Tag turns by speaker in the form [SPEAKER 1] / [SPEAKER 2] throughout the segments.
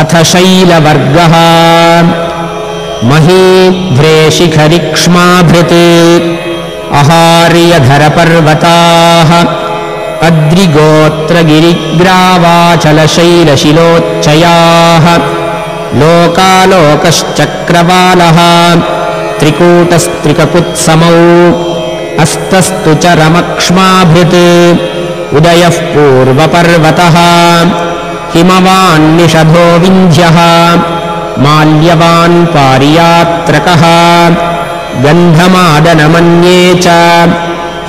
[SPEAKER 1] अथ शैलवर्गः। महीध्रेशिखरिक्ष्माभृत् अहार्यधरपर्वताः। अद्रिगोत्रगिरिग्रावाचलशैलशिलोच्चयाः। लोकालोकश्चक्रवालः। त्रिकूटस्त्रिककुत्समौ। अस्तस्तु च रमक्ष्माभृत् उदयः पूर्वपर्वतः हिमवान्निषधो विन्ध्यः माल्यवान् पारियात्रकः गन्धमादनमन्ये च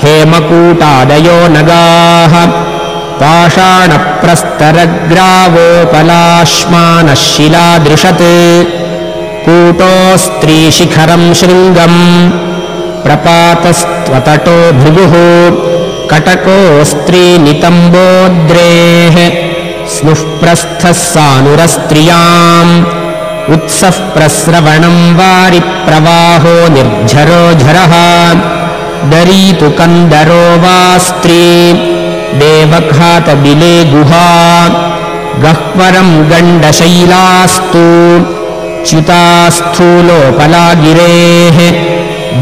[SPEAKER 1] हेमकूटादयो नगाः पाषाणप्रस्तरग्रावोपलाश्मानः शिलादृशत् कूटोस्त्रीशिखरम् शृङ्गम् प्रपातस्त्वतटो भृगुः कटकोऽस्त्रीनितम्बोद्रेः स्नुःप्रस्थः सानुरस्त्रियाम् उत्सः प्रस्रवणम् वारिप्रवाहो निर्झरो झरः। दरीतु कन्दरो वा स्त्री। देवघातबिले गुहा। गह्वरम् गण्डशैलास्तु। च्युतास्थूलोपलागिरेः।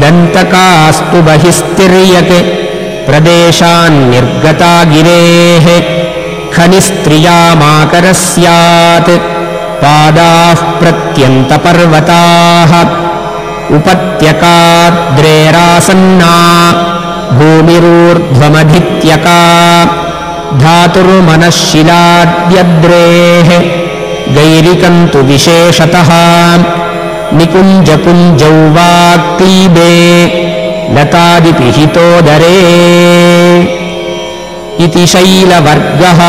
[SPEAKER 1] दन्तकास्तु बहिस्तिर्यक् प्रदेशान्निर्गता गिरेः खनिस्त्रियामाकरः स्यात् पादाः प्रत्यन्तपर्वताः। उपत्यकाद्रेरासन्ना भूमिरूर्ध्वमधित्यका। धातुर्मनःशिलाद्यद्रेः। गैरिकम् तु विशेषतः। निकुञ्जकुञ्जौ वा क्लीबे लतादिपिहितोदरे इति शैलवर्गः